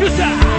You said.